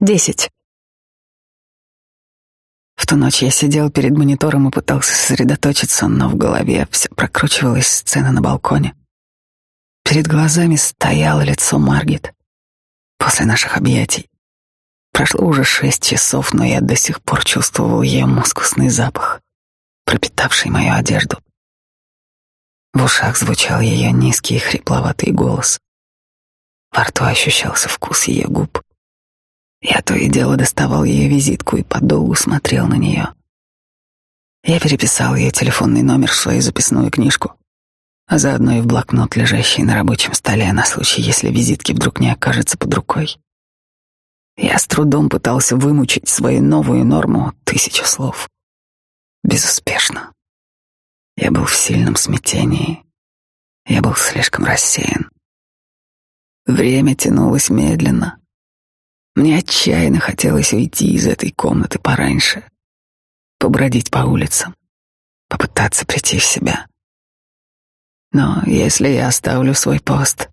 Десять. В ту ночь я сидел перед монитором и пытался сосредоточиться, но в голове все прокручивалась сцена на балконе. Перед глазами стояло лицо Маргет после наших объятий. Прошло уже шесть часов, но я до сих пор чувствовал ее мускусный запах, пропитавший мою одежду. В ушах звучал ее низкий хрипловатый голос. Во рту ощущался вкус ее губ. Я то и дело доставал ее визитку и подолгу смотрел на нее. Я переписал ее телефонный номер в свою записную книжку, а заодно и в блокнот, лежащий на рабочем столе, на случай, если визитки вдруг не окажется под рукой. Я с трудом пытался вымучить свою новую норму тысячу слов. Безуспешно. Я был в сильном смятении. Я был слишком рассеян. Время тянулось медленно. Мне отчаянно хотелось уйти из этой комнаты пораньше, побродить по улицам, попытаться прийти в себя. Но если я оставлю свой пост,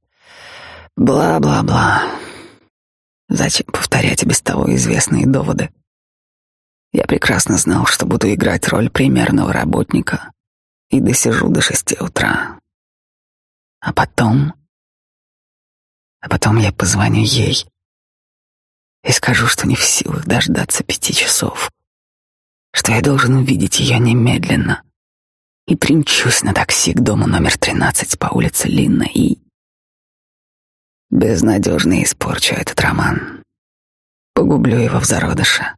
бла-бла-бла, зачем повторять без того известные доводы? Я прекрасно знал, что буду играть роль примерного работника, и досижу до шести утра. А потом... А потом я позвоню ей и скажу, что не в силах дождаться пяти часов, что я должен увидеть ее немедленно и примчусь на такси к дому номер тринадцать по улице Линна и... Безнадежно испорчу этот роман. Погублю его в зародыше.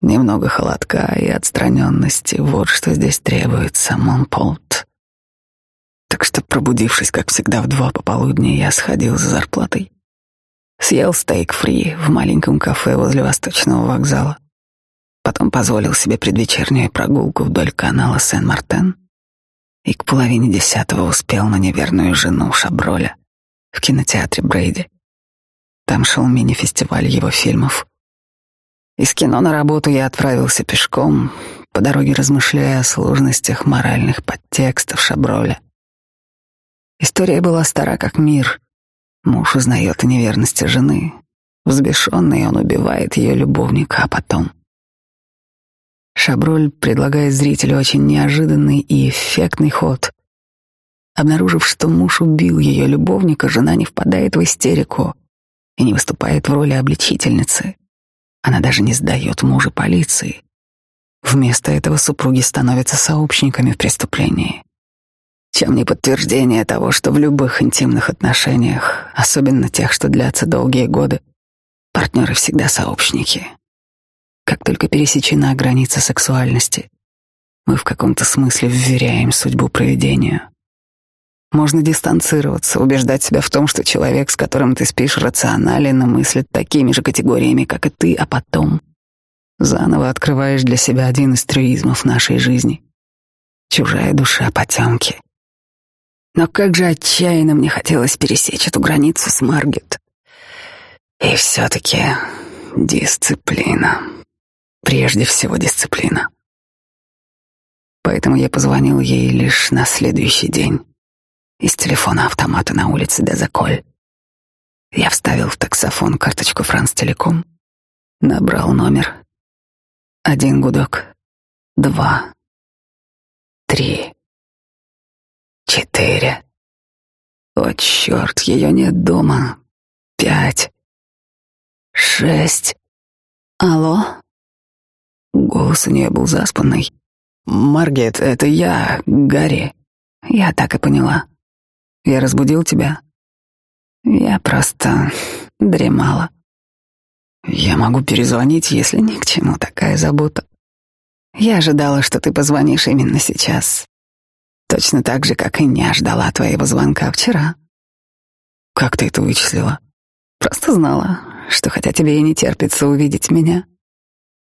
Немного холодка и отстраненности — вот что здесь требуется, Монполт. Так что, пробудившись, как всегда, в два пополудни, я сходил за зарплатой. Съел стейк фри в маленьком кафе возле Восточного вокзала. Потом позволил себе предвечернюю прогулку вдоль канала Сен-Мартен и к половине десятого успел на неверную жену Шаброля в кинотеатре Брейди. Там шел мини-фестиваль его фильмов — из кино на работу я отправился пешком, по дороге размышляя о сложностях моральных подтекстов Шаброля. История была стара как мир. Муж узнает о неверности жены. Взбешенный он убивает ее любовника, а потом... Шаброль предлагает зрителю очень неожиданный и эффектный ход. Обнаружив, что муж убил ее любовника, жена не впадает в истерику и не выступает в роли обличительницы. Она даже не сдает мужа полиции. Вместо этого супруги становятся сообщниками в преступлении. Чем не подтверждение того, что в любых интимных отношениях, особенно тех, что длятся долгие годы, партнеры всегда сообщники. Как только пересечена граница сексуальности, мы в каком-то смысле вверяем судьбу проведению. Можно дистанцироваться, убеждать себя в том, что человек, с которым ты спишь, рационален мыслит такими же категориями, как и ты, а потом заново открываешь для себя один из трюизмов нашей жизни. Чужая душа потемки. Но как же отчаянно мне хотелось пересечь эту границу с Маргет. И все-таки дисциплина. Прежде всего дисциплина. Поэтому я позвонил ей лишь на следующий день из телефона автомата на улице Дезаколь. Я вставил в таксофон карточку Франс Телеком, набрал номер. Один гудок, два, три, четыре. О, черт, ее нет дома. Пять, шесть. Алло? Голос у нее был заспанный. «Маргет, это я, Гарри». Я так и поняла. Я разбудил тебя? Я просто дремала. Я могу перезвонить, если ни к чему такая забота. Я ожидала, что ты позвонишь именно сейчас. Точно так же, как и не ждала твоего звонка вчера. Как ты это вычислила? Просто знала, что хотя тебе и не терпится увидеть меня,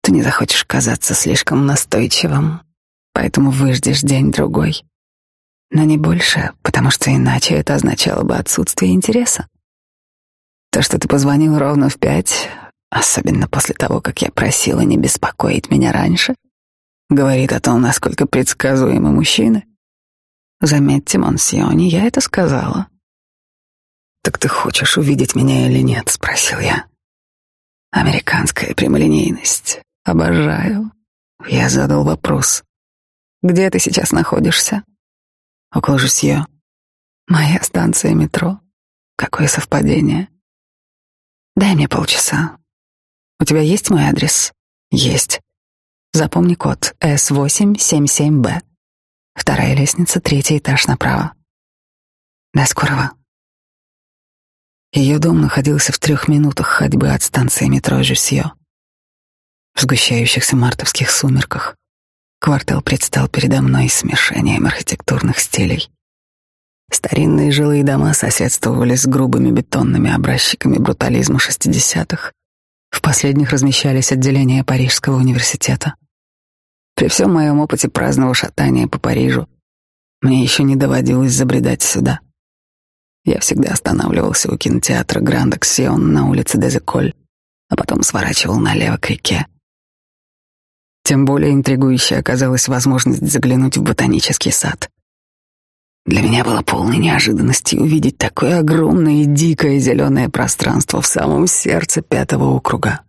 ты не захочешь казаться слишком настойчивым, поэтому выждешь день-другой но не больше, потому что иначе это означало бы отсутствие интереса. То, что ты позвонил ровно в пять, особенно после того, как я просила не беспокоить меня раньше, говорит о том, насколько предсказуемы мужчины. Заметьте, Монсиони, я это сказала. «Так ты хочешь увидеть меня или нет?» — спросил я. Американская прямолинейность. Обожаю. Я задал вопрос. Где ты сейчас находишься? Около Жусье. Моя станция метро. Какое совпадение. Дай мне полчаса. У тебя есть мой адрес? Есть. Запомни код S877B. Вторая лестница, третий этаж направо. До скорого. Ее дом находился в трех минутах ходьбы от станции метро Жюсье. В сгущающихся мартовских сумерках квартал предстал передо мной смешением архитектурных стилей. Старинные жилые дома соседствовали с грубыми бетонными образчиками брутализма шестидесятых. В последних размещались отделения Парижского университета. При всем моем опыте праздного шатания по Парижу мне еще не доводилось забредать сюда. Я всегда останавливался у кинотеатра Гранд Аксион на улице Дезеколь, а потом сворачивал налево к реке. Тем более интригующей оказалась возможность заглянуть в ботанический сад. Для меня было полной неожиданностью увидеть такое огромное и дикое зеленое пространство в самом сердце пятого округа.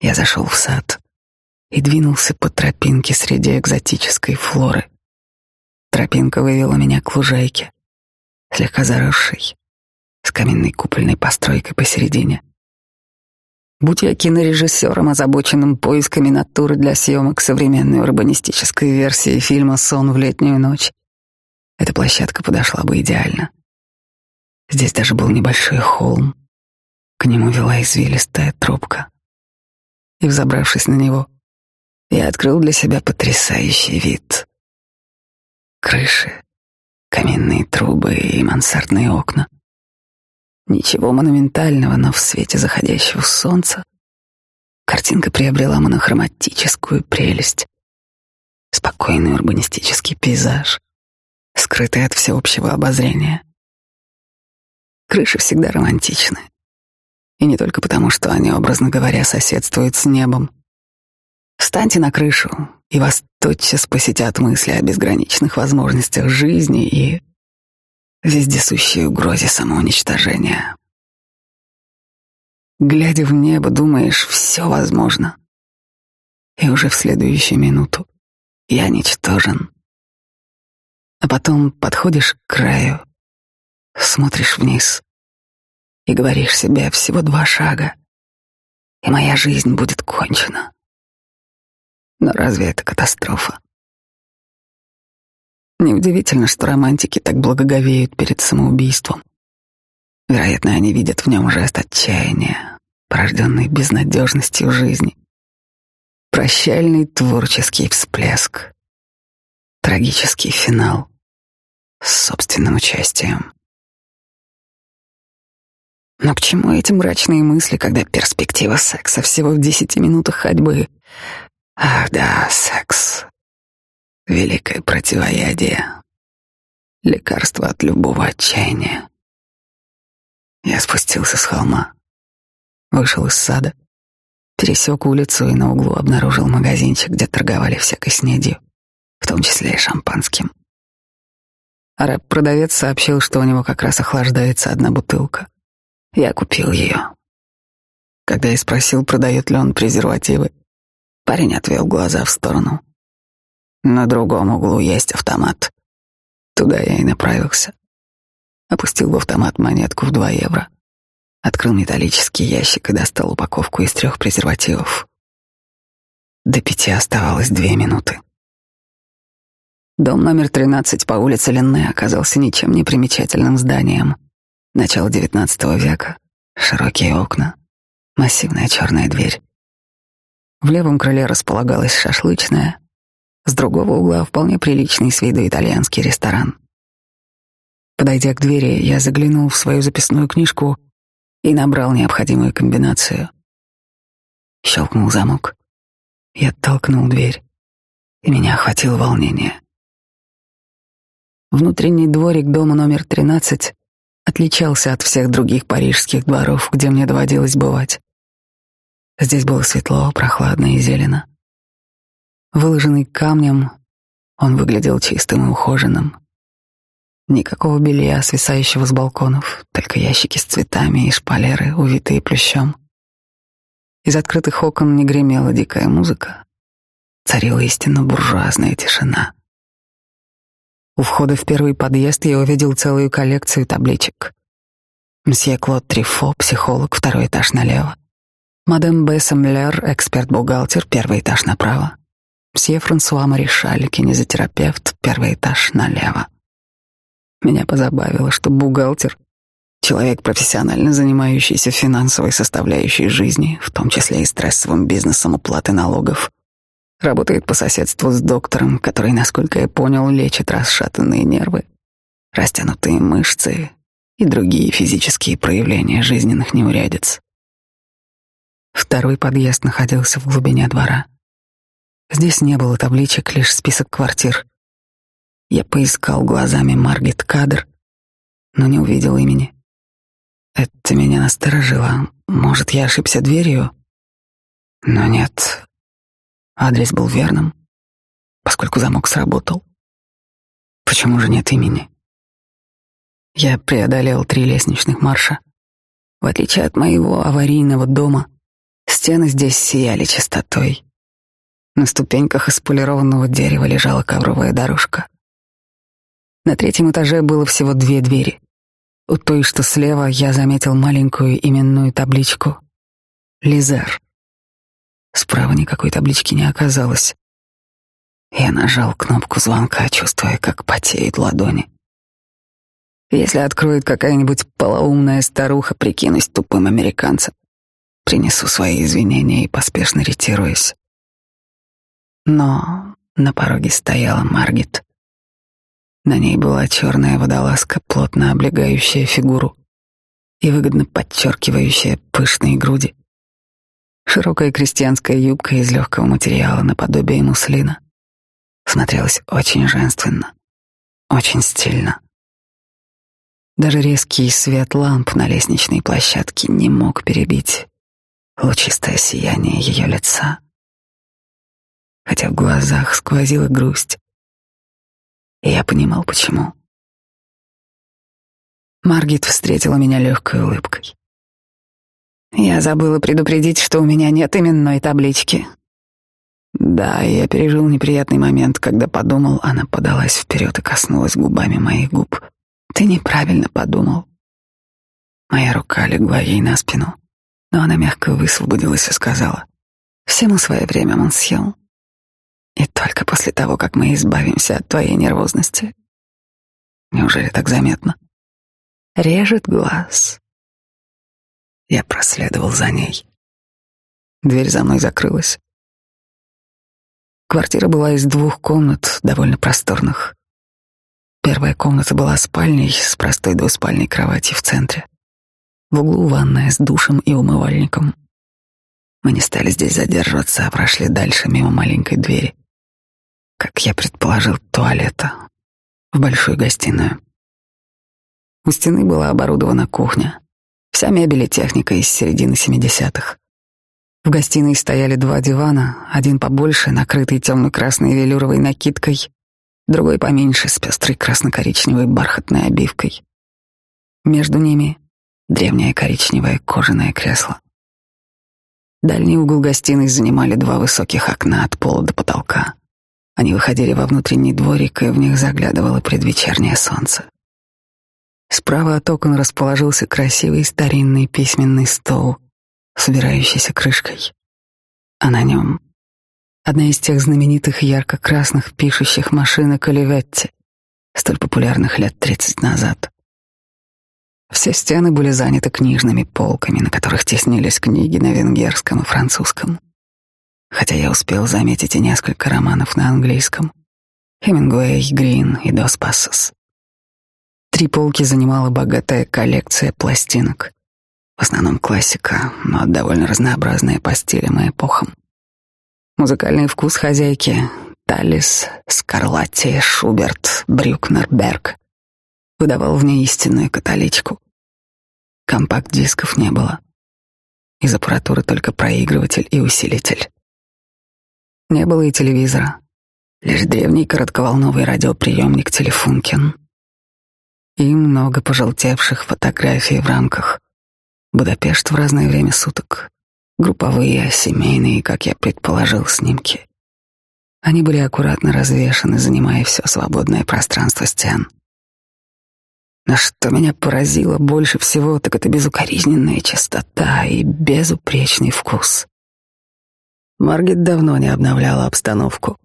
Я зашел в сад и двинулся по тропинке среди экзотической флоры. Тропинка вывела меня к лужайке, слегка заросшей, с каменной купольной постройкой посередине. Будь я кинорежиссером, озабоченным поисками натуры для съемок современной урбанистической версии фильма «Сон в летнюю ночь», эта площадка подошла бы идеально. Здесь даже был небольшой холм. К нему вела извилистая тропка. И, взобравшись на него, я открыл для себя потрясающий вид. Крыши, каменные трубы и мансардные окна. Ничего монументального, но в свете заходящего солнца картинка приобрела монохроматическую прелесть. Спокойный урбанистический пейзаж, скрытый от всеобщего обозрения. Крыши всегда романтичны. И не только потому, что они, образно говоря, соседствуют с небом. Встаньте на крышу, и вас тотчас посетят мысли о безграничных возможностях жизни и вездесущей угрозе самоуничтожения. Глядя в небо, думаешь, все возможно. И уже в следующую минуту я ничтожен. А потом подходишь к краю, смотришь вниз и говоришь себе всего два шага, и моя жизнь будет кончена. Но разве это катастрофа? Неудивительно, что романтики так благоговеют перед самоубийством. Вероятно, они видят в нем жест отчаяния, порожденный безнадежностью жизни. Прощальный творческий всплеск. Трагический финал с собственным участием. Но к чему эти мрачные мысли, когда перспектива секса всего в десяти минутах ходьбы? Ах да, секс великое противоядие, лекарство от любого отчаяния. Я спустился с холма, вышел из сада, пересек улицу и на углу обнаружил магазинчик, где торговали всякой снедью, в том числе и шампанским. Араб-продавец сообщил, что у него как раз охлаждается одна бутылка. Я купил ее. Когда я спросил, продает ли он презервативы, парень отвел глаза в сторону. На другом углу есть автомат. Туда я и направился. Опустил в автомат монетку в два евро. Открыл металлический ящик и достал упаковку из трех презервативов. До пяти оставалось две минуты. Дом номер 13 по улице Ленне оказался ничем не примечательным зданием. Начало XIX века, широкие окна, массивная черная дверь. В левом крыле располагалась шашлычная, с другого угла вполне приличный с виду итальянский ресторан. Подойдя к двери, я заглянул в свою записную книжку и набрал необходимую комбинацию. Щелкнул замок. Я толкнул дверь, и меня охватило волнение. Внутренний дворик дома номер 13 отличался от всех других парижских дворов, где мне доводилось бывать. Здесь было светло, прохладно и зелено. Выложенный камнем, он выглядел чистым и ухоженным. Никакого белья, свисающего с балконов, только ящики с цветами и шпалеры, увитые плющом. Из открытых окон не гремела дикая музыка. Царила истинно буржуазная тишина. У входа в первый подъезд я увидел целую коллекцию табличек. Мсье Клод Трифо, психолог, второй этаж налево. Мадам Бессом Лер, эксперт-бухгалтер, первый этаж направо. Мсье Франсуа Маришаль, кинезотерапевт, первый этаж налево. Меня позабавило, что бухгалтер — человек, профессионально занимающийся финансовой составляющей жизни, в том числе и стрессовым бизнесом уплаты налогов, работает по соседству с доктором, который, насколько я понял, лечит расшатанные нервы, растянутые мышцы и другие физические проявления жизненных неурядиц. Второй подъезд находился в глубине двора. Здесь не было табличек, лишь список квартир. Я поискал глазами Маргет Кадр, но не увидел имени. Это меня насторожило. Может, я ошибся дверью? Но нет. Адрес был верным, поскольку замок сработал. Почему же нет имени? Я преодолел три лестничных марша. В отличие от моего аварийного дома, стены здесь сияли чистотой. На ступеньках из полированного дерева лежала ковровая дорожка. На третьем этаже было всего две двери. У той, что слева, я заметил маленькую именную табличку «Лизер». Справа никакой таблички не оказалось. Я нажал кнопку звонка, чувствуя, как потеют ладони. Если откроет какая-нибудь полоумная старуха, прикинусь тупым американцем. Принесу свои извинения и поспешно ретируюсь. Но на пороге стояла Маргит. На ней была черная водолазка, плотно облегающая фигуру и выгодно подчеркивающая пышные груди. Широкая крестьянская юбка из легкого материала наподобие муслина смотрелась очень женственно, очень стильно. Даже резкий свет ламп на лестничной площадке не мог перебить лучистое сияние ее лица. Хотя в глазах сквозила грусть. И я понимал, почему. Маргит встретила меня легкой улыбкой. Я забыла предупредить, что у меня нет именной таблички. Да, я пережил неприятный момент, когда подумал, она подалась вперед и коснулась губами моих губ. Ты неправильно подумал. Моя рука легла ей на спину, но она мягко высвободилась и сказала, «Всему свое время, Монсьон. И только после того, как мы избавимся от твоей нервозности. Неужели так заметно? Режет глаз». Я проследовал за ней. Дверь за мной закрылась. Квартира была из двух комнат, довольно просторных. Первая комната была спальней с простой двуспальной кроватью в центре. В углу ванная с душем и умывальником. Мы не стали здесь задерживаться, а прошли дальше мимо маленькой двери. Как я предположил, туалета. В большую гостиную. У стены была оборудована кухня. Вся мебель и техника из середины семидесятых. В гостиной стояли два дивана, один побольше, накрытый темно-красной велюровой накидкой, другой поменьше, с пестрой красно-коричневой бархатной обивкой. Между ними древнее коричневое кожаное кресло. Дальний угол гостиной занимали два высоких окна от пола до потолка. Они выходили во внутренний дворик, и в них заглядывало предвечернее солнце. Справа от окон расположился красивый старинный письменный стол с убирающейся крышкой, а на нем Одна из тех знаменитых ярко-красных пишущих машинок Оливетти, столь популярных лет тридцать назад. Все стены были заняты книжными полками, на которых теснились книги на венгерском и французском. Хотя я успел заметить и несколько романов на английском. Хемингуэй, Грин и Дос Пассос. Три полки занимала богатая коллекция пластинок. В основном классика, но довольно разнообразная по стилям и эпохам. Музыкальный вкус хозяйки Талис, Скарлатти, Шуберт, Брюкнер, Берг выдавал в ней истинную католичку. Компакт-дисков не было. Из аппаратуры только проигрыватель и усилитель. Не было и телевизора, лишь древний коротковолновый радиоприемник Телефункин. И много пожелтевших фотографий в рамках. Будапешт в разное время суток. Групповые, семейные, как я предположил, снимки. Они были аккуратно развешаны, занимая все свободное пространство стен. Но что меня поразило больше всего, так это безукоризненная чистота и безупречный вкус. Маргет давно не обновляла обстановку,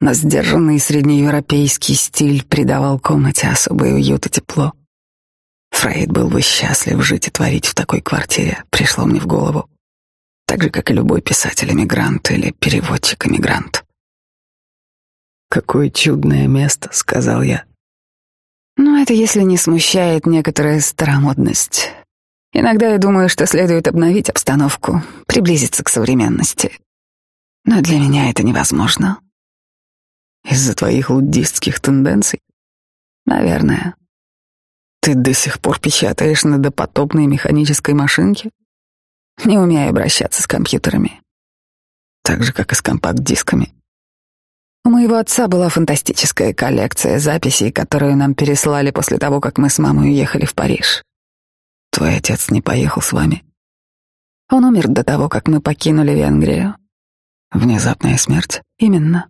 но сдержанный среднеевропейский стиль придавал комнате особый уют и тепло. Фрейд был бы счастлив жить и творить в такой квартире, пришло мне в голову. Так же, как и любой писатель-эмигрант или переводчик-эмигрант. «Какое чудное место», — сказал я. «Ну, это если не смущает некоторая старомодность. Иногда я думаю, что следует обновить обстановку, приблизиться к современности. Но для меня это невозможно. Из-за твоих луддистских тенденций? Наверное. Ты до сих пор печатаешь на допотопной механической машинке? Не умею обращаться с компьютерами. Так же, как и с компакт-дисками. У моего отца была фантастическая коллекция записей, которую нам переслали после того, как мы с мамой уехали в Париж. Твой отец не поехал с вами. Он умер до того, как мы покинули Венгрию. Внезапная смерть. Именно.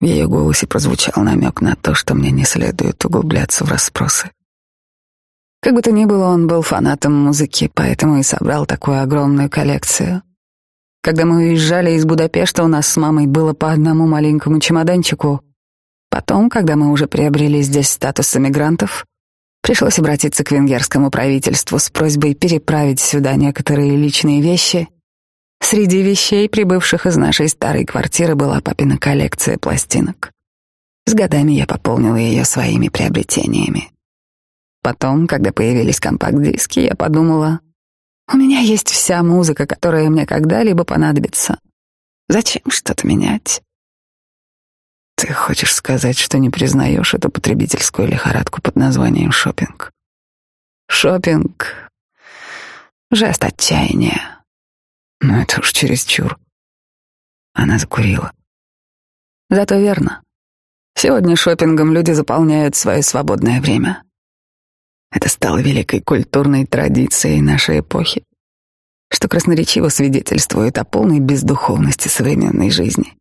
В ее голосе прозвучал намек на то, что мне не следует углубляться в расспросы. Как бы то ни было, он был фанатом музыки, поэтому и собрал такую огромную коллекцию. Когда мы уезжали из Будапешта, у нас с мамой было по одному маленькому чемоданчику. Потом, когда мы уже приобрели здесь статус эмигрантов, пришлось обратиться к венгерскому правительству с просьбой переправить сюда некоторые личные вещи. Среди вещей, прибывших из нашей старой квартиры, была папина коллекция пластинок. С годами я пополнила ее своими приобретениями. Потом, когда появились компакт-диски, я подумала, у меня есть вся музыка, которая мне когда-либо понадобится. Зачем что-то менять? Ты хочешь сказать, что не признаешь эту потребительскую лихорадку под названием шопинг? Шопинг — жест отчаяния. Но это уж чересчур. Она закурила. Зато верно. Сегодня шопингом люди заполняют свое свободное время. Это стало великой культурной традицией нашей эпохи, что красноречиво свидетельствует о полной бездуховности современной жизни.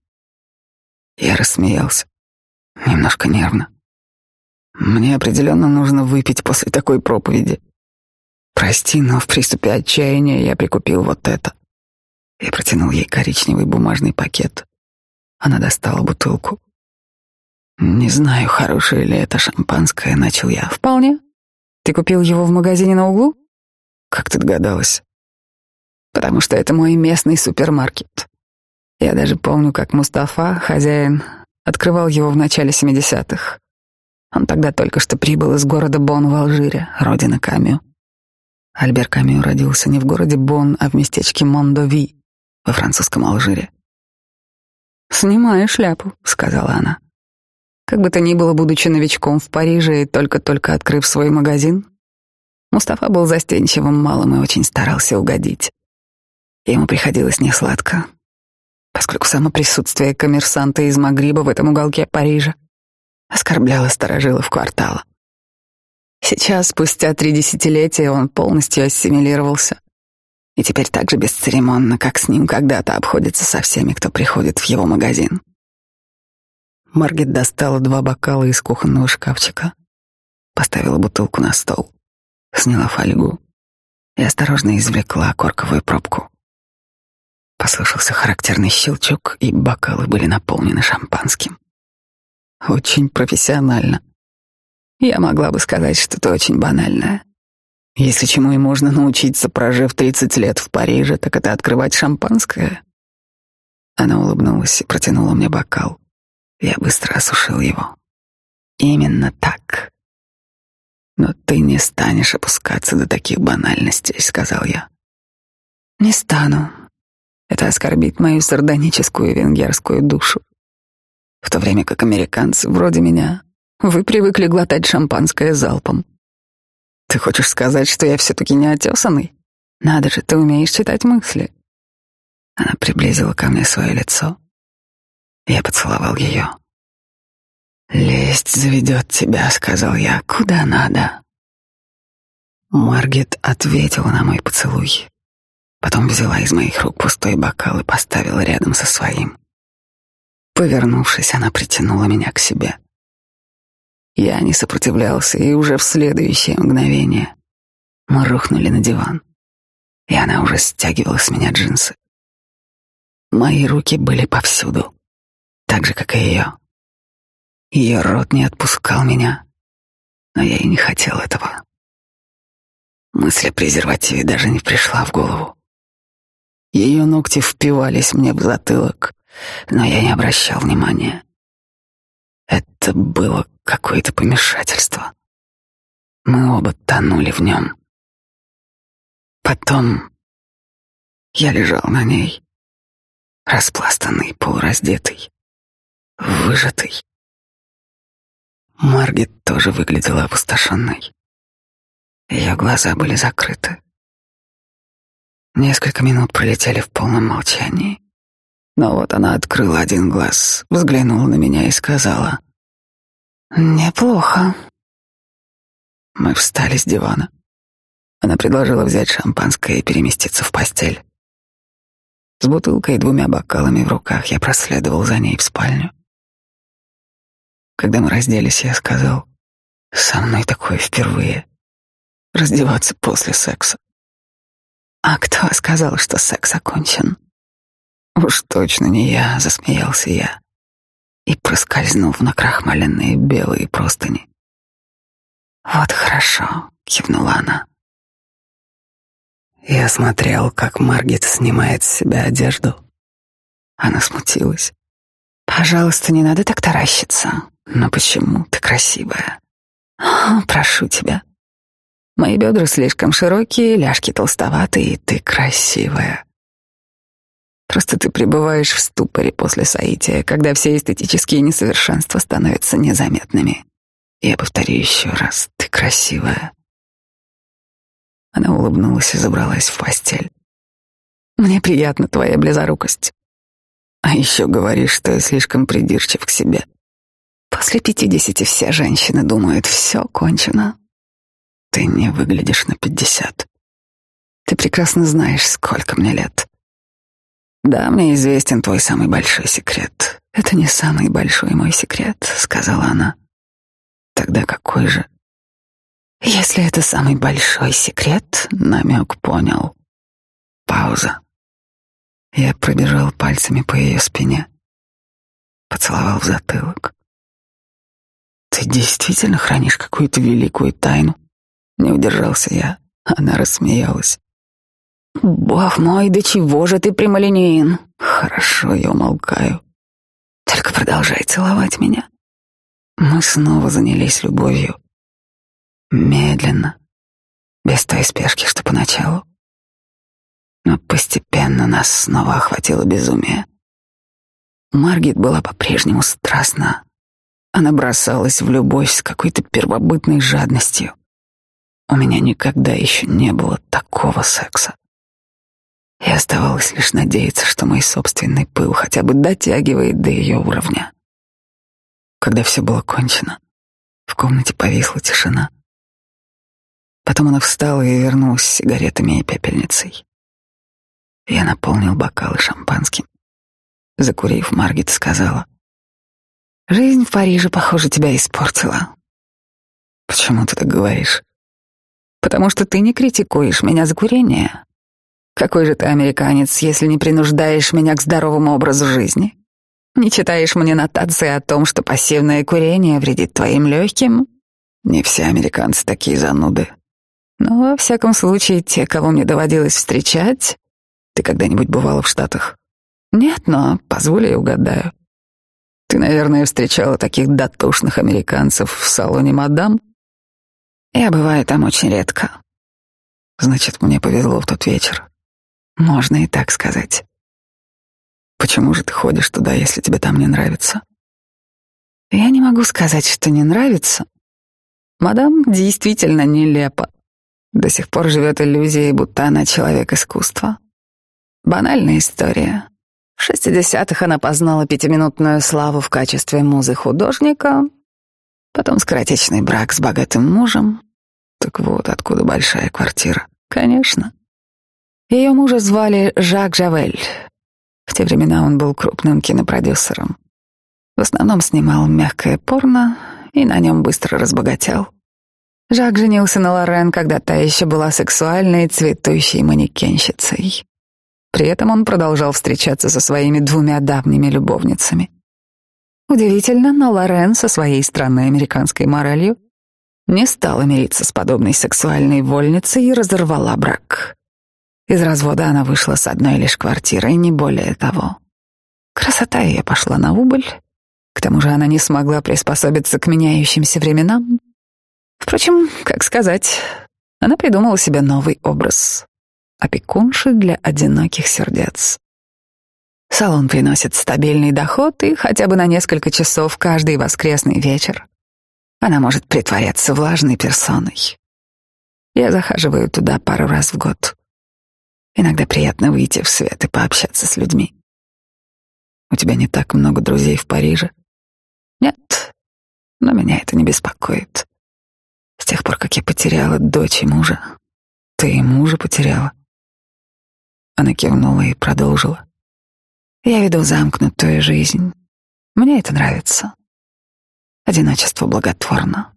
Я рассмеялся, немножко нервно. Мне определенно нужно выпить после такой проповеди. Прости, но в приступе отчаяния я прикупил вот это. Я протянул ей коричневый бумажный пакет. Она достала бутылку. Не знаю, хорошее ли это шампанское, начал я. Вполне. Ты купил его в магазине на углу? Как ты догадалась? Потому что это мой местный супермаркет. Я даже помню, как Мустафа, хозяин, открывал его в начале 70-х. Он тогда только что прибыл из города Бон в Алжире, родина Камю. Альбер Камю родился не в городе Бон, а в местечке Мондови во французском Алжире. «Снимаю шляпу», — сказала она. Как бы то ни было, будучи новичком в Париже и только-только открыв свой магазин, Мустафа был застенчивым малым и очень старался угодить. Ему приходилось несладко, поскольку само присутствие коммерсанта из Магриба в этом уголке Парижа оскорбляло старожилов квартала. Сейчас, спустя три десятилетия, он полностью ассимилировался и теперь так же бесцеремонно, как с ним когда-то обходится со всеми, кто приходит в его магазин. Маргет достала два бокала из кухонного шкафчика, поставила бутылку на стол, сняла фольгу и осторожно извлекла корковую пробку. Послышался характерный щелчок, и бокалы были наполнены шампанским. Очень профессионально. Я могла бы сказать что-то очень банальное. Если чему и можно научиться, прожив 30 лет в Париже, так это открывать шампанское. Она улыбнулась и протянула мне бокал. Я быстро осушил его. Именно так. Но ты не станешь опускаться до таких банальностей, сказал я. Не стану. Это оскорбит мою сардоническую венгерскую душу. В то время как американцы, вроде меня, вы привыкли глотать шампанское залпом. Ты хочешь сказать, что я все-таки не отесанный? Надо же, ты умеешь читать мысли. Она приблизила ко мне свое лицо. Я поцеловал ее. «Лесть заведет тебя», — сказал я, — «куда надо». Маргет ответила на мой поцелуй. Потом взяла из моих рук пустой бокал и поставила рядом со своим. Повернувшись, она притянула меня к себе. Я не сопротивлялся, и уже в следующее мгновение мы рухнули на диван, и она уже стягивала с меня джинсы. Мои руки были повсюду, так же, как и ее. Ее рот не отпускал меня, но я и не хотел этого. Мысль о презервативе даже не пришла в голову. Ее ногти впивались мне в затылок, но я не обращал внимания. Это было какое-то помешательство. Мы оба тонули в нем. Потом я лежал на ней, распластанный, полураздетый, выжатый. Маргет тоже выглядела опустошенной. Ее глаза были закрыты. Несколько минут пролетели в полном молчании. Но вот она открыла один глаз, взглянула на меня и сказала. «Неплохо». Мы встали с дивана. Она предложила взять шампанское и переместиться в постель. С бутылкой и двумя бокалами в руках я проследовал за ней в спальню. Когда мы разделись, я сказал, «Со мной такое впервые. Раздеваться после секса». «А кто сказал, что секс окончен?» «Уж точно не я», — засмеялся я и проскользнул в накрахмаленные белые простыни. «Вот хорошо», — кивнула она. Я смотрел, как Маргит снимает с себя одежду. Она смутилась. «Пожалуйста, не надо так таращиться. Но почему? Ты красивая. О, прошу тебя. Мои бедра слишком широкие, ляжки толстоватые, и ты красивая. Просто ты пребываешь в ступоре после соития, когда все эстетические несовершенства становятся незаметными. Я повторю еще раз, ты красивая. Она улыбнулась и забралась в постель. Мне приятна твоя близорукость. А еще говоришь, что я слишком придирчив к себе. После пятидесяти все женщины думают, все кончено. Ты не выглядишь на пятьдесят. Ты прекрасно знаешь, сколько мне лет. Да, мне известен твой самый большой секрет. Это не самый большой мой секрет, сказала она. Тогда какой же? Если это самый большой секрет, намек понял. Пауза. Я пробежал пальцами по ее спине, поцеловал в затылок. Ты действительно хранишь какую-то великую тайну? Не удержался я. Она рассмеялась. Бог мой, до чего же ты прямолинеен? Хорошо, я умолкаю. Только продолжай целовать меня. Мы снова занялись любовью. Медленно, без той спешки, что поначалу. Но постепенно нас снова охватило безумие. Маргит была по-прежнему страстна. Она бросалась в любовь с какой-то первобытной жадностью. У меня никогда еще не было такого секса. И оставалось лишь надеяться, что мой собственный пыл хотя бы дотягивает до ее уровня. Когда все было кончено, в комнате повисла тишина. Потом она встала и вернулась с сигаретами и пепельницей. Я наполнил бокалы шампанским. Закурив, Маргит сказала. «Жизнь в Париже, похоже, тебя испортила». «Почему ты так говоришь?» «Потому что ты не критикуешь меня за курение, какой же ты американец, если не принуждаешь меня к здоровому образу жизни? Не читаешь мне нотации о том, что пассивное курение вредит твоим легким? Не все американцы такие зануды. Но, во всяком случае, те, кого мне доводилось встречать... Ты когда-нибудь бывала в Штатах? Нет, но позволь я угадаю. Ты, наверное, встречала таких дотошных американцев в салоне «Мадам»? Я бываю там очень редко. Значит, мне повезло в тот вечер. Можно и так сказать. Почему же ты ходишь туда, если тебе там не нравится? Я не могу сказать, что не нравится. Мадам действительно нелепо. До сих пор живет иллюзией, будто она человек искусства. Банальная история. В шестидесятых она познала пятиминутную славу в качестве музы художника, потом скоротечный брак с богатым мужем. Так вот, откуда большая квартира. Конечно. Ее мужа звали Жак Жавель. В те времена он был крупным кинопродюсером. В основном снимал мягкое порно и на нем быстро разбогател. Жак женился на Лорен, когда та еще была сексуальной, цветущей манекенщицей. При этом он продолжал встречаться со своими двумя давними любовницами. Удивительно, но Лорен со своей странной американской моралью не стала мириться с подобной сексуальной вольницей и разорвала брак. Из развода она вышла с одной лишь квартирой, не более того. Красота ее пошла на убыль. К тому же она не смогла приспособиться к меняющимся временам. Впрочем, как сказать, она придумала себе новый образ — опекунши для одиноких сердец. Салон приносит стабильный доход, и хотя бы на несколько часов каждый воскресный вечер она может притворяться влажной персоной. Я захаживаю туда пару раз в год. Иногда приятно выйти в свет и пообщаться с людьми. У тебя не так много друзей в Париже? Нет, но меня это не беспокоит. С тех пор, как я потеряла дочь и мужа. Ты и мужа потеряла. Она кивнула и продолжила. Я веду замкнутую жизнь. Мне это нравится. Одиночество благотворно.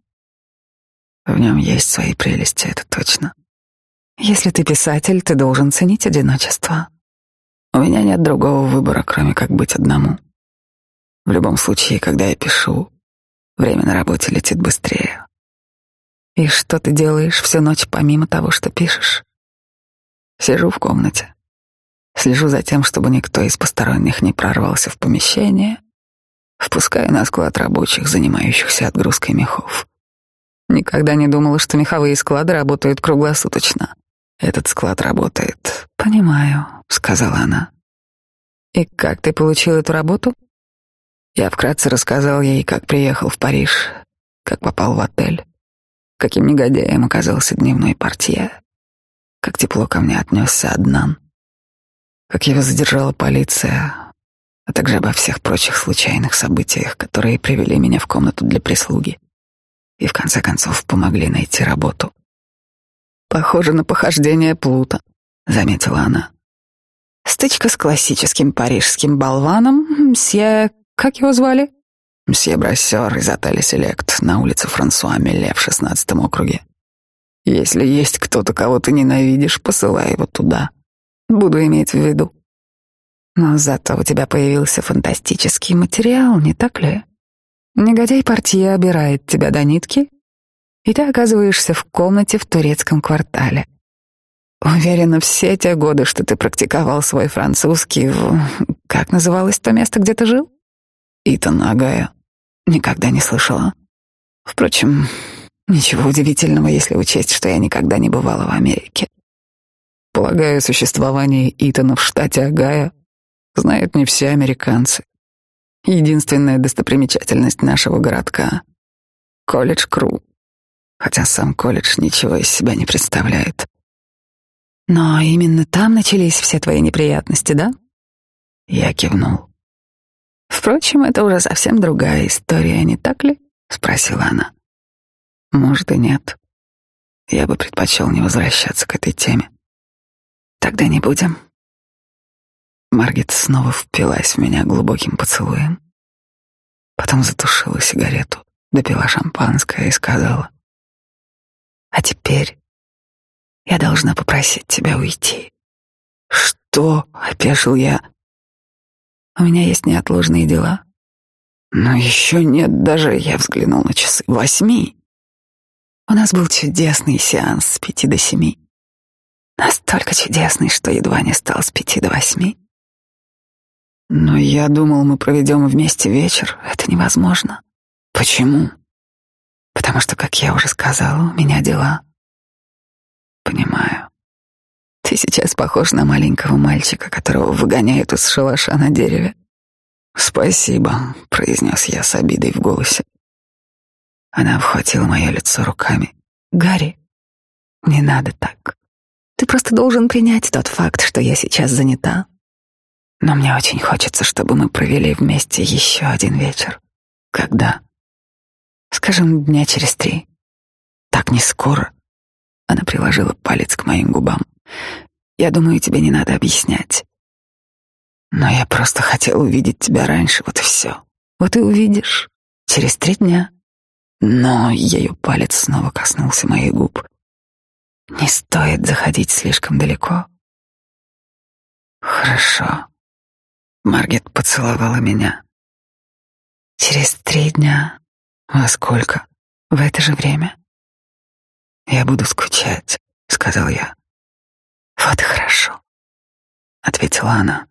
В нем есть свои прелести, это точно. Если ты писатель, ты должен ценить одиночество. У меня нет другого выбора, кроме как быть одному. В любом случае, когда я пишу, время на работе летит быстрее. И что ты делаешь всю ночь помимо того, что пишешь? Сижу в комнате, слежу за тем, чтобы никто из посторонних не прорвался в помещение, впускаю на склад рабочих, занимающихся отгрузкой мехов. Никогда не думала, что меховые склады работают круглосуточно. Этот склад работает. Понимаю, сказала она. И как ты получил эту работу? Я вкратце рассказал ей, как приехал в Париж, как попал в отель, каким негодяем оказался дневной портье, как тепло ко мне отнесся Аднан, как его задержала полиция, а также обо всех прочих случайных событиях, которые привели меня в комнату для прислуги и в конце концов помогли найти работу. Похоже на похождение Плута, заметила она. Стычка с классическим парижским болваном, мсье... Как его звали? Мсье Брассер из отеля «Селект» на улице Франсуа Мелле в шестнадцатом округе. Если есть кто-то, кого ты ненавидишь, посылай его туда. Буду иметь в виду. Но зато у тебя появился фантастический материал, не так ли? Негодяй партия обирает тебя до нитки, и ты оказываешься в комнате в турецком квартале. Уверена, все те годы, что ты практиковал свой французский в... Как называлось то место, где ты жил? Итан Агая. Никогда не слышала. Впрочем, ничего удивительного, если учесть, что я никогда не бывала в Америке. Полагаю, существование Итана в штате Агая знают не все американцы. Единственная достопримечательность нашего городка — колледж Кру хотя сам колледж ничего из себя не представляет. Но именно там начались все твои неприятности, да? Я кивнул. Впрочем, это уже совсем другая история, не так ли? спросила она. Может и нет. Я бы предпочел не возвращаться к этой теме. Тогда не будем. Маргит снова впилась в меня глубоким поцелуем. Потом затушила сигарету, допила шампанское и сказала: а теперь я должна попросить тебя уйти. Что? Опешил я. У меня есть неотложные дела. Но еще нет даже, я взглянул на часы, восьми. У нас был чудесный сеанс с пяти до семи. Настолько чудесный, что едва не стал с пяти до восьми. Но я думал, мы проведем вместе вечер. Это невозможно. Почему? Потому что, как я уже сказала, у меня дела. Понимаю. Ты сейчас похож на маленького мальчика, которого выгоняют из шалаша на дереве. Спасибо, произнес я с обидой в голосе. Она обхватила мое лицо руками. Гарри, не надо так. Ты просто должен принять тот факт, что я сейчас занята. Но мне очень хочется, чтобы мы провели вместе еще один вечер. Когда? Скажем, дня через три. Так не скоро. Она приложила палец к моим губам. Я думаю, тебе не надо объяснять. Но я просто хотел увидеть тебя раньше, вот и все. Вот и увидишь. Через три дня. Но ее палец снова коснулся моих губ. Не стоит заходить слишком далеко. Хорошо. Маргет поцеловала меня. Через три дня. Во сколько? В это же время? Я буду скучать, сказал я. Вот хорошо, ответила она.